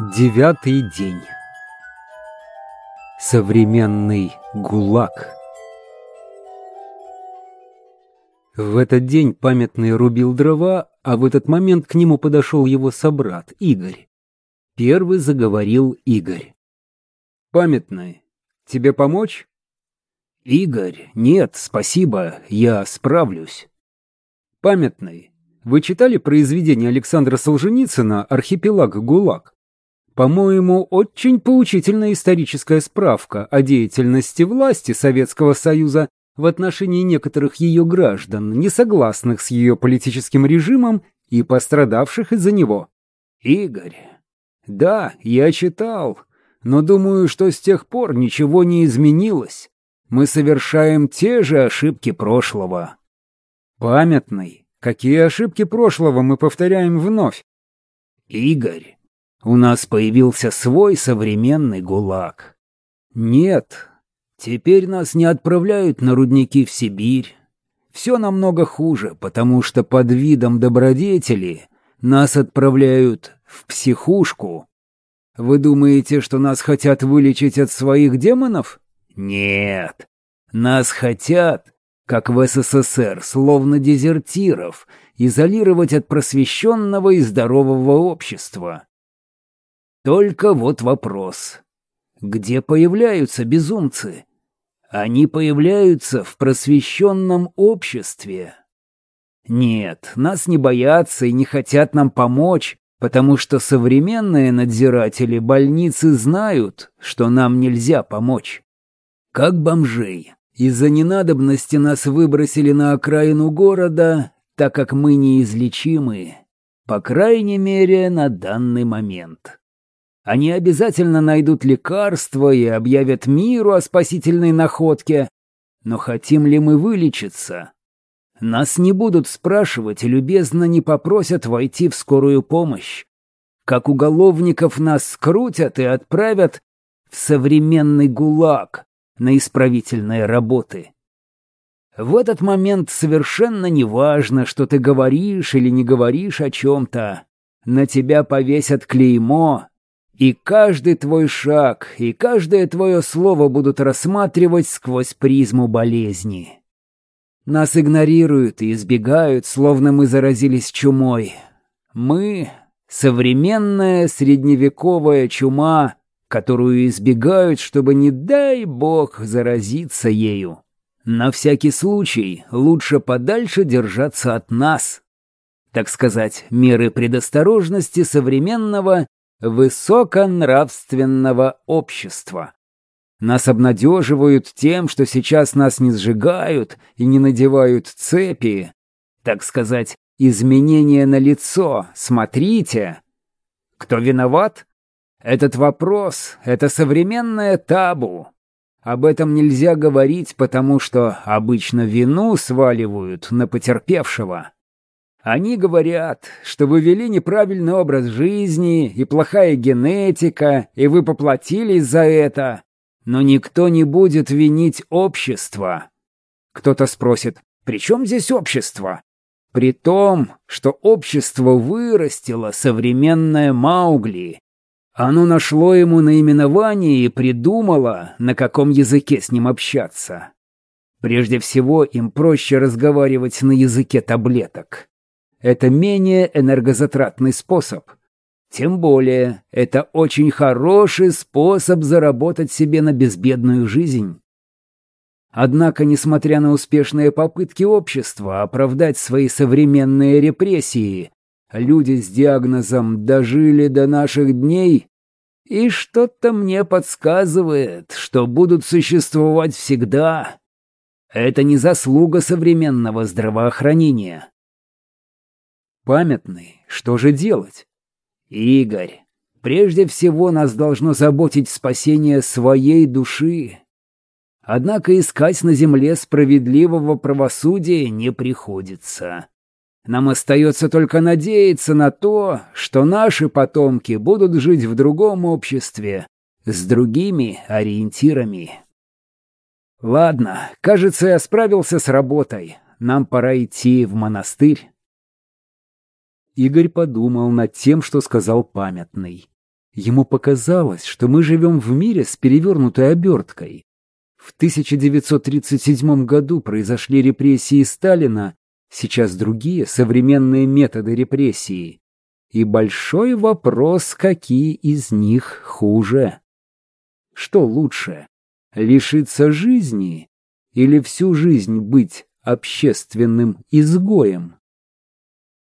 Девятый день. Современный ГУЛАГ. В этот день памятный рубил дрова, а в этот момент к нему подошел его собрат Игорь. Первый заговорил Игорь. «Памятный, тебе помочь?» «Игорь, нет, спасибо, я справлюсь». «Памятный, вы читали произведение Александра Солженицына «Архипелаг ГУЛАГ»?» По-моему, очень поучительная историческая справка о деятельности власти Советского Союза в отношении некоторых ее граждан, не согласных с ее политическим режимом и пострадавших из-за него. Игорь. Да, я читал, но думаю, что с тех пор ничего не изменилось. Мы совершаем те же ошибки прошлого. Памятный. Какие ошибки прошлого мы повторяем вновь? Игорь. У нас появился свой современный ГУЛАГ. Нет, теперь нас не отправляют на рудники в Сибирь. Все намного хуже, потому что под видом добродетели нас отправляют в психушку. Вы думаете, что нас хотят вылечить от своих демонов? Нет. Нас хотят, как в СССР, словно дезертиров, изолировать от просвещенного и здорового общества. Только вот вопрос. Где появляются безумцы? Они появляются в просвещенном обществе. Нет, нас не боятся и не хотят нам помочь, потому что современные надзиратели больницы знают, что нам нельзя помочь. Как бомжей. Из-за ненадобности нас выбросили на окраину города, так как мы неизлечимы, по крайней мере, на данный момент. Они обязательно найдут лекарство и объявят миру о спасительной находке. Но хотим ли мы вылечиться? Нас не будут спрашивать и любезно не попросят войти в скорую помощь. Как уголовников нас скрутят и отправят в современный ГУЛАГ на исправительные работы. В этот момент совершенно не важно, что ты говоришь или не говоришь о чем-то. На тебя повесят клеймо, и каждый твой шаг, и каждое твое слово будут рассматривать сквозь призму болезни. Нас игнорируют и избегают, словно мы заразились чумой. Мы — современная средневековая чума, которую избегают, чтобы, не дай бог, заразиться ею. На всякий случай лучше подальше держаться от нас. Так сказать, меры предосторожности современного высоконравственного общества. Нас обнадеживают тем, что сейчас нас не сжигают и не надевают цепи. Так сказать, изменения на лицо. Смотрите. Кто виноват? Этот вопрос — это современное табу. Об этом нельзя говорить, потому что обычно вину сваливают на потерпевшего. Они говорят, что вы вели неправильный образ жизни и плохая генетика, и вы поплатились за это. Но никто не будет винить общество. Кто-то спросит, при чем здесь общество? При том, что общество вырастило современное Маугли. Оно нашло ему наименование и придумало, на каком языке с ним общаться. Прежде всего, им проще разговаривать на языке таблеток. Это менее энергозатратный способ. Тем более, это очень хороший способ заработать себе на безбедную жизнь. Однако, несмотря на успешные попытки общества оправдать свои современные репрессии, люди с диагнозом дожили до наших дней, и что-то мне подсказывает, что будут существовать всегда. Это не заслуга современного здравоохранения памятный, что же делать? Игорь, прежде всего нас должно заботить спасение своей души. Однако искать на земле справедливого правосудия не приходится. Нам остается только надеяться на то, что наши потомки будут жить в другом обществе, с другими ориентирами. Ладно, кажется, я справился с работой. Нам пора идти в монастырь. Игорь подумал над тем, что сказал памятный. Ему показалось, что мы живем в мире с перевернутой оберткой. В 1937 году произошли репрессии Сталина, сейчас другие современные методы репрессии. И большой вопрос, какие из них хуже. Что лучше, лишиться жизни или всю жизнь быть общественным изгоем?